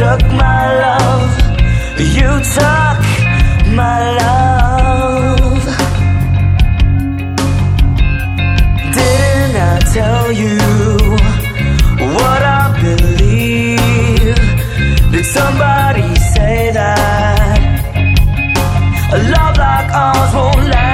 took my love, you took my love. Didn't I tell you what I believe? Did somebody say that a love like ours won't last?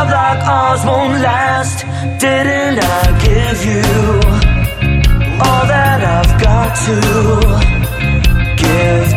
love like ours won't last. Didn't I give you all that I've got to give?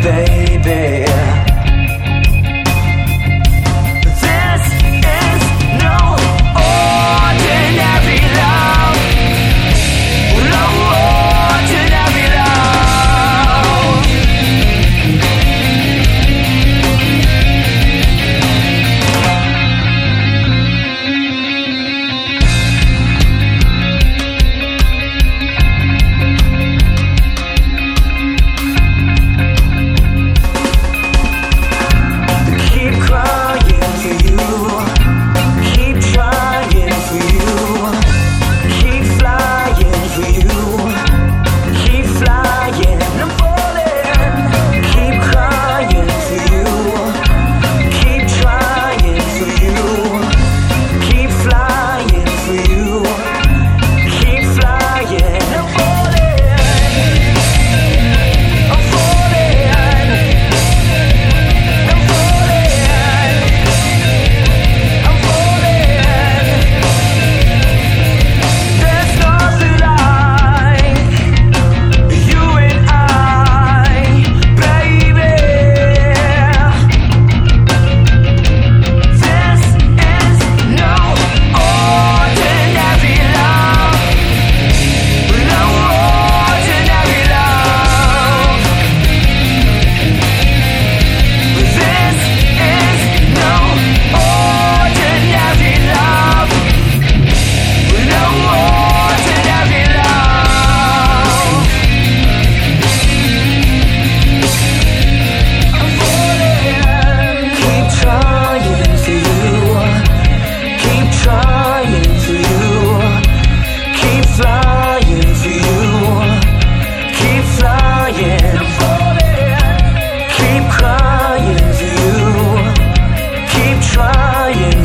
Yeah.